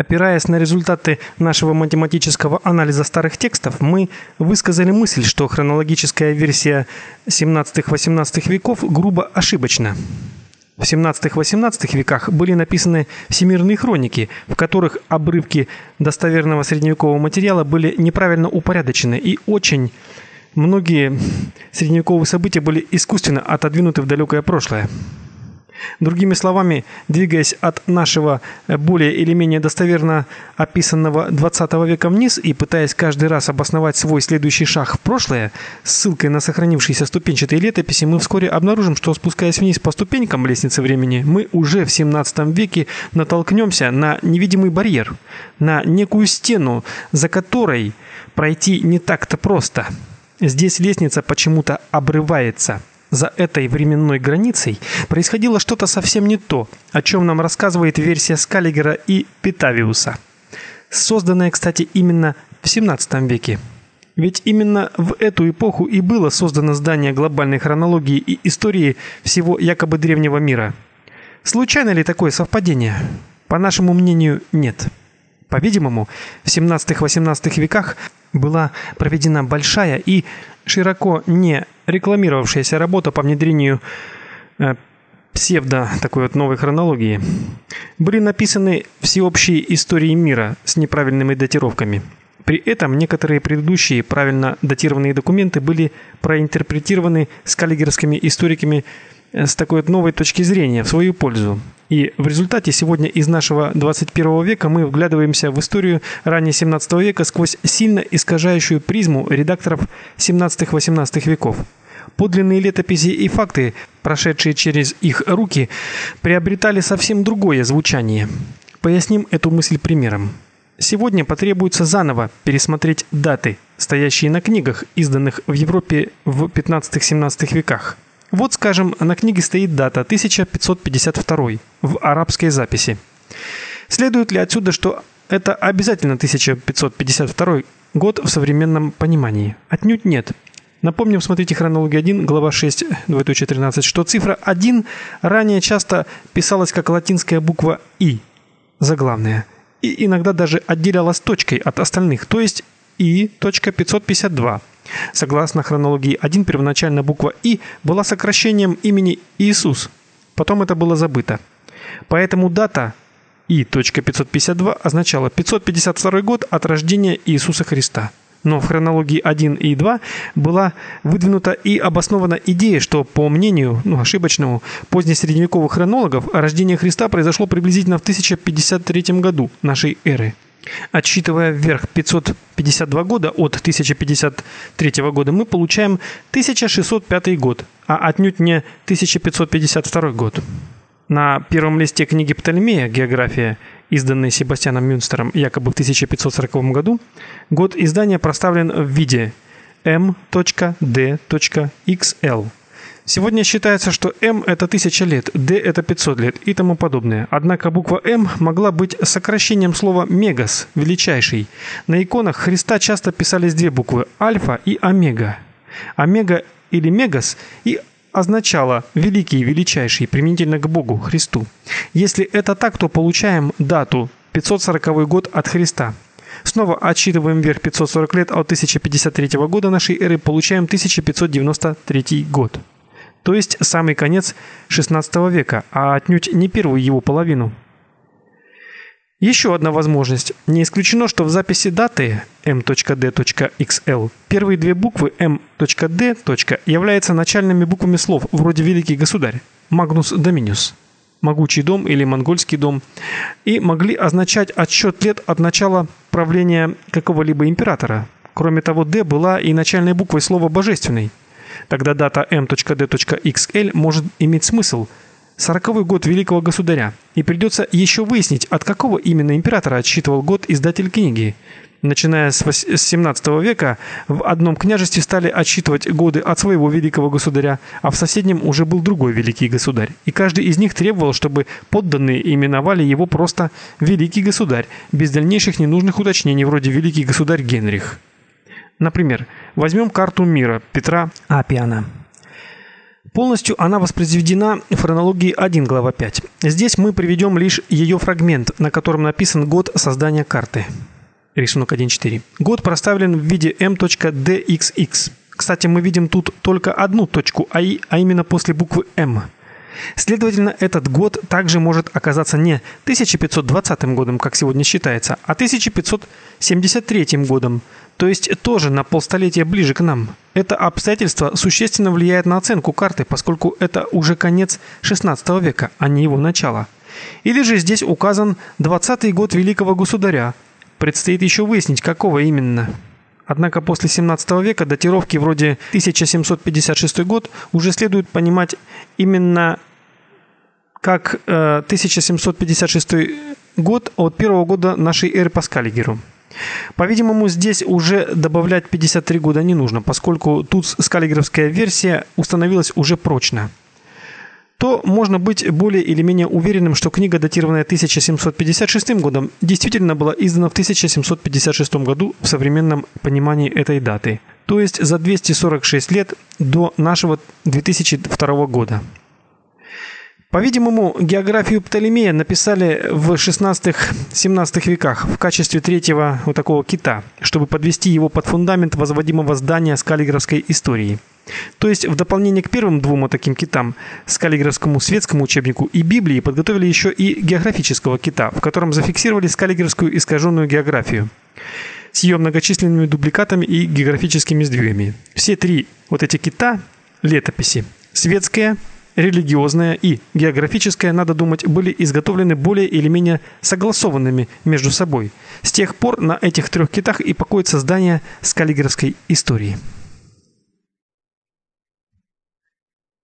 Опираясь на результаты нашего математического анализа старых текстов, мы высказали мысль, что хронологическая версия 17-18 веков грубо ошибочна. В 17-18 веках были написаны всемирные хроники, в которых обрывки достоверного средневекового материала были неправильно упорядочены, и очень многие средневековые события были искусственно отодвинуты в далекое прошлое. Другими словами, двигаясь от нашего э, более или менее достоверно описанного 20 века вниз и пытаясь каждый раз обосновать свой следующий шаг в прошлое, ссылкой на сохранившиеся ступенчатые летописи, мы вскоре обнаружим, что спускаясь вниз по ступенькам лестницы времени, мы уже в 17 веке натолкнемся на невидимый барьер, на некую стену, за которой пройти не так-то просто. Здесь лестница почему-то обрывается за этой временной границей происходило что-то совсем не то, о чем нам рассказывает версия Скаллигера и Питавиуса, созданная, кстати, именно в 17 веке. Ведь именно в эту эпоху и было создано здание глобальной хронологии и истории всего якобы древнего мира. Случайно ли такое совпадение? По нашему мнению, нет. По-видимому, в 17-18 веках была проведена большая и широко не рекламировавшаяся работа по внедрению э, псевдо такой вот новой хронологии. Были написаны всеобщие истории мира с неправильными датировками. При этом некоторые предыдущие правильно датированные документы были проинтерпретированы скаллигерскими историками Э, с такой вот новой точки зрения в свою пользу. И в результате сегодня из нашего 21 века мы вглядываемся в историю раннего 17 века сквозь сильно искажающую призму редакторов 17-18 веков. Подлинные летописи и факты, прошедшие через их руки, приобретали совсем другое звучание. Поясним эту мысль примером. Сегодня потребуется заново пересмотреть даты, стоящие на книгах, изданных в Европе в 15-17 веках. Вот, скажем, на книге стоит дата 1552 в арабской записи. Следует ли отсюда, что это обязательно 1552 год в современном понимании? Отнюдь нет. Напомним, смотрите хронология 1, глава 6, двоеточие 13, что цифра 1 ранее часто писалась как латинская буква И, заглавная, и иногда даже отделялась точкой от остальных, то есть И.552. Согласно хронологии 1, первоначально буква И была сокращением имени Иисус. Потом это было забыто. Поэтому дата И.552 означала 552 год от рождения Иисуса Христа. Но в хронологии 1 и 2 была выдвинута и обоснована идея, что, по мнению, ну, ошибочному, позднесредневековых хронологов, рождение Христа произошло приблизительно в 1053 году нашей эры. Отсчитывая вверх 552 года от 1053 года, мы получаем 1605 год, а отнюдь не 1552 год. На первом листе книги Птолемея «География», изданной Себастьяном Мюнстером якобы в 1540 году, год издания проставлен в виде m.d.xl. Сегодня считается, что М это 1000 лет, Д это 500 лет и тому подобное. Однако буква М могла быть сокращением слова мегас, величайший. На иконах Христа часто писались две буквы альфа и омега. Омега или мегас и означало великий, величайший применительно к Богу, Христу. Если это так, то получаем дату 540 год от Христа. Снова отсчитываем вверх 540 лет от 1053 года нашей эры, получаем 1593 год то есть самый конец XVI века, а отнюдь не первую его половину. Еще одна возможность. Не исключено, что в записи даты m.d.xl первые две буквы m.d. являются начальными буквами слов вроде «Великий государь» Magnus Dominus, «Могучий дом» или «Монгольский дом» и могли означать отсчет лет от начала правления какого-либо императора. Кроме того, «d» была и начальной буквой слова «божественный», Тогда дата m.d.xl может иметь смысл. Сороковой год великого государя. И придется еще выяснить, от какого именно императора отсчитывал год издатель книги. Начиная с 17 века в одном княжестве стали отсчитывать годы от своего великого государя, а в соседнем уже был другой великий государь. И каждый из них требовал, чтобы подданные именовали его просто великий государь, без дальнейших ненужных уточнений вроде великий государь Генрих. Например, возьмем карту мира Петра Апиана. Полностью она воспроизведена в хронологии 1, глава 5. Здесь мы приведем лишь ее фрагмент, на котором написан год создания карты. Рисунок 1.4. Год проставлен в виде m.dxx. Кстати, мы видим тут только одну точку, а, а именно после буквы m. Следовательно, этот год также может оказаться не 1520 годом, как сегодня считается, а 1573 годом, то есть тоже на полстолетия ближе к нам. Это обстоятельство существенно влияет на оценку карты, поскольку это уже конец XVI века, а не его начало. Или же здесь указан 20-й год великого государя. Предстоит еще выяснить, какого именно. Однако после 17 века датировки вроде 1756 год уже следует понимать именно как э, 1756 год от первого года нашей эры по Скаллигеру. По-видимому, здесь уже добавлять 53 года не нужно, поскольку тут скаллигеровская версия установилась уже прочно то можно быть более или менее уверенным, что книга, датированная 1756 годом, действительно была издана в 1756 году в современном понимании этой даты, то есть за 246 лет до нашего 2002 года. По-видимому, географию Птолемея написали в 16-17 веках в качестве третьего вот такого кита, чтобы подвести его под фундамент возводимого здания с каллиграфской историей. То есть в дополнение к первым двум таким китам, с светскому учебнику и Библии, подготовили еще и географического кита, в котором зафиксировали скаллиграфскую искаженную географию с ее многочисленными дубликатами и географическими сдвигами. Все три вот эти кита летописи светская, религиозная и географическая, надо думать, были изготовлены более или менее согласованными между собой. С тех пор на этих трех китах и покоится здание с каллиграфской историей.